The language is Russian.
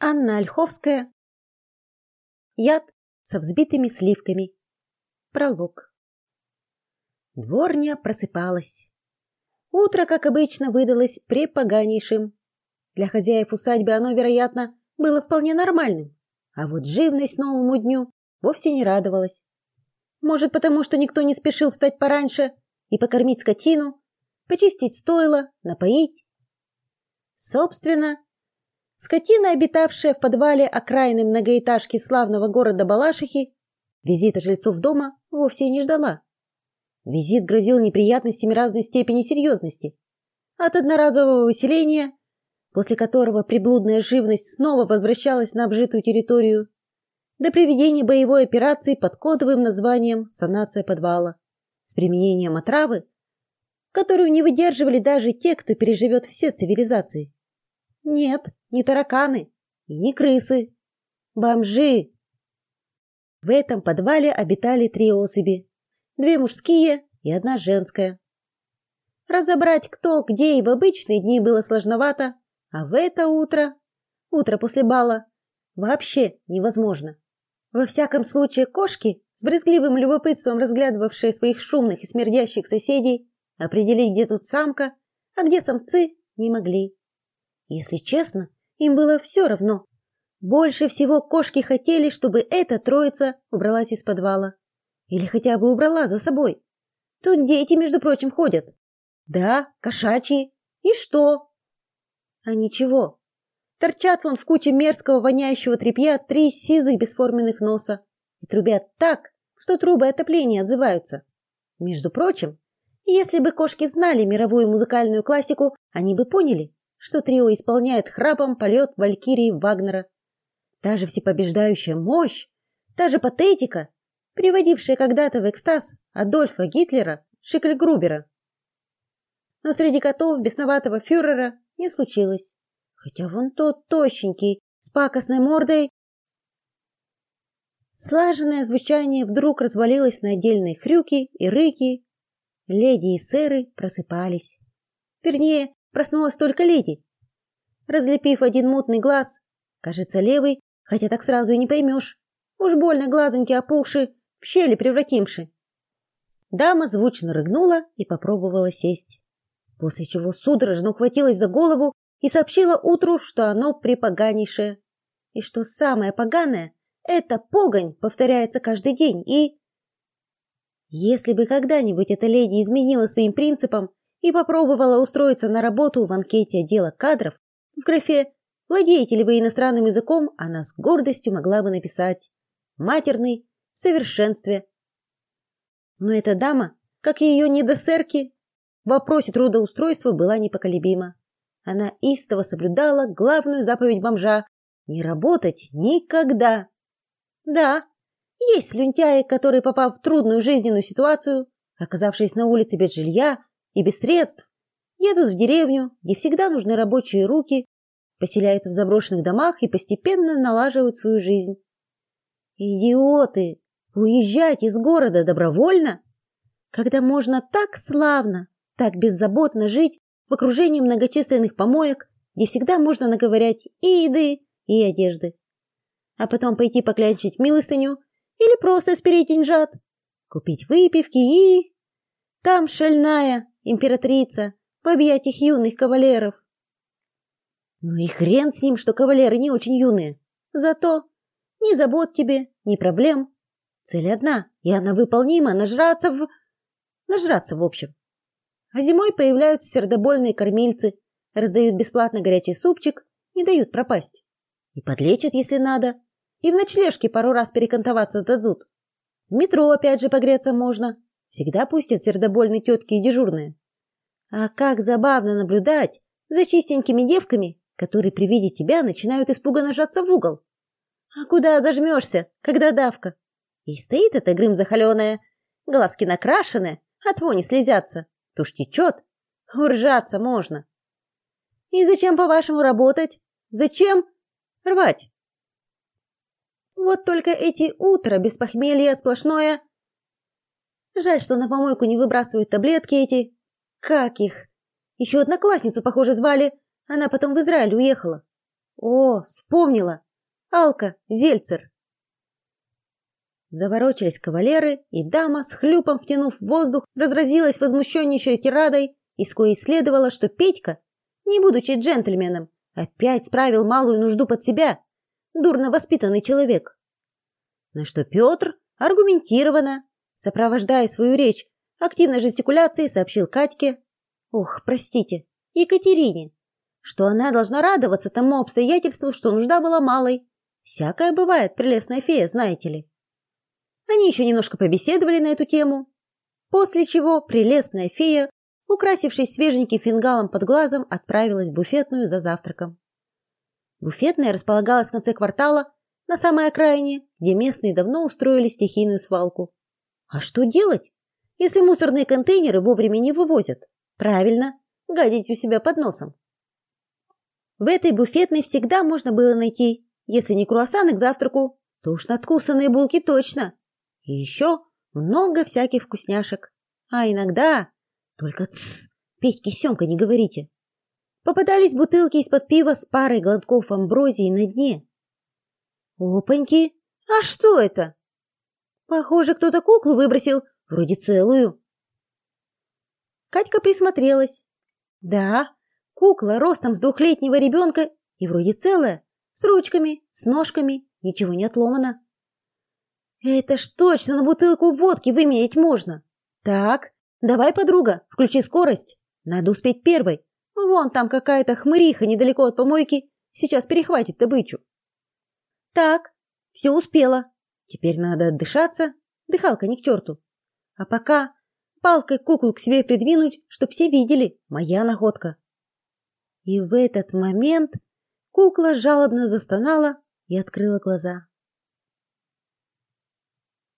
Анна Ольховская. Яд со взбитыми сливками. Пролог. Дворня просыпалась. Утро, как обычно, выдалось препоганейшим. Для хозяев усадьбы оно, вероятно, было вполне нормальным, а вот живность новому дню вовсе не радовалась. Может, потому что никто не спешил встать пораньше и покормить скотину, почистить стойло, напоить. Собственно, Скотина, обитавшая в подвале окраины многоэтажки славного города Балашихи, визита жильцов дома вовсе не ждала. Визит грозил неприятностями разной степени серьезности. От одноразового выселения, после которого приблудная живность снова возвращалась на обжитую территорию, до проведения боевой операции под кодовым названием «Санация подвала» с применением отравы, которую не выдерживали даже те, кто переживет все цивилизации. Нет, не тараканы и не крысы. Бомжи. В этом подвале обитали три особи. Две мужские и одна женская. Разобрать кто, где и в обычные дни было сложновато, а в это утро, утро после бала, вообще невозможно. Во всяком случае, кошки, с брезгливым любопытством разглядывавшие своих шумных и смердящих соседей, определить, где тут самка, а где самцы, не могли. Если честно, им было все равно. Больше всего кошки хотели, чтобы эта троица убралась из подвала. Или хотя бы убрала за собой. Тут дети, между прочим, ходят. Да, кошачьи. И что? А ничего. Торчат вон в куче мерзкого воняющего тряпья три сизых бесформенных носа и трубят так, что трубы отопления отзываются. Между прочим, если бы кошки знали мировую музыкальную классику, они бы поняли, что трио исполняет храпом полет Валькирии Вагнера. Та же всепобеждающая мощь, та же патетика, приводившая когда-то в экстаз Адольфа Гитлера Шикльгрубера. Но среди котов бесноватого фюрера не случилось. Хотя вон тот тощенький, с пакостной мордой... Слаженное звучание вдруг развалилось на отдельные хрюки и рыки. Леди и сэры просыпались. Вернее, Проснулась только леди. Разлепив один мутный глаз, кажется, левый, хотя так сразу и не поймешь. Уж больно глазоньки опухши, в щели превратимши. Дама звучно рыгнула и попробовала сесть, после чего судорожно ухватилась за голову и сообщила утру, что оно припоганейшее. И что самое поганое, это погонь повторяется каждый день и... Если бы когда-нибудь эта леди изменила своим принципам и попробовала устроиться на работу в анкете отдела кадров, в графе «Владеете ли вы иностранным языком?» она с гордостью могла бы написать «Матерный в совершенстве». Но эта дама, как и ее недосерки, в вопросе трудоустройства была непоколебима. Она истово соблюдала главную заповедь бомжа не работать никогда. Да, есть слюнтяи, которые, попав в трудную жизненную ситуацию, оказавшись на улице без жилья, и без средств, едут в деревню, где всегда нужны рабочие руки, поселяются в заброшенных домах и постепенно налаживают свою жизнь. Идиоты! Уезжать из города добровольно? Когда можно так славно, так беззаботно жить в окружении многочисленных помоек, где всегда можно наговорять и еды, и одежды. А потом пойти поклянчить милостыню или просто спереть деньжат, купить выпивки и... Там шальная, императрица в объятиях юных кавалеров. Ну и хрен с ним, что кавалеры не очень юные. Зато ни забот тебе, ни проблем. Цель одна, и она выполнима нажраться в нажраться в общем. А зимой появляются сердобольные кормильцы, раздают бесплатно горячий супчик, не дают пропасть. И подлечат, если надо, и в ночлежке пару раз перекантоваться дадут. В метро опять же погреться можно. Всегда пустят сердобольные тетки и дежурные. А как забавно наблюдать за чистенькими девками, которые при виде тебя начинают испуганно жаться в угол. А куда зажмешься, когда давка? И стоит эта грым захоленая, глазки накрашены, от вони слезятся, тушь течет, уржаться можно. И зачем, по-вашему, работать? Зачем рвать? Вот только эти утра без похмелья сплошное Жаль, что на помойку не выбрасывают таблетки эти. Как их? Еще одноклассницу, похоже, звали. Она потом в Израиль уехала. О, вспомнила. Алка Зельцер. Заворочились кавалеры, и дама, с хлюпом втянув воздух, разразилась возмущеннейшей тирадой, из коей следовало, что Петька, не будучи джентльменом, опять справил малую нужду под себя, дурно воспитанный человек. На что Петр аргументированно, сопровождая свою речь активной жестикуляцией, сообщил Катьке, ох, простите, Екатерине, что она должна радоваться тому обстоятельству, что нужда была малой. Всякое бывает, прелестная фея, знаете ли. Они еще немножко побеседовали на эту тему, после чего прелестная фея, украсившись свеженьким фингалом под глазом, отправилась в буфетную за завтраком. Буфетная располагалась в конце квартала, на самой окраине, где местные давно устроили стихийную свалку. А что делать, если мусорные контейнеры вовремя не вывозят? Правильно, гадить у себя под носом. В этой буфетной всегда можно было найти, если не круассаны к завтраку, то уж надкусанные булки точно. И еще много всяких вкусняшек. А иногда, только тс, Петьке Семка не говорите. Попадались бутылки из-под пива с парой глотков амброзии на дне. Опаньки, а что это? Похоже, кто-то куклу выбросил, вроде целую. Катька присмотрелась. Да, кукла ростом с двухлетнего ребенка и вроде целая, с ручками, с ножками, ничего не отломано. Это ж точно на бутылку водки выменять можно. Так, давай, подруга, включи скорость. Надо успеть первой. Вон там какая-то хмыриха недалеко от помойки, сейчас перехватит добычу. Так, все успела. Теперь надо отдышаться. Дыхалка не к черту. А пока палкой куклу к себе придвинуть, чтоб все видели, моя находка. И в этот момент кукла жалобно застонала и открыла глаза.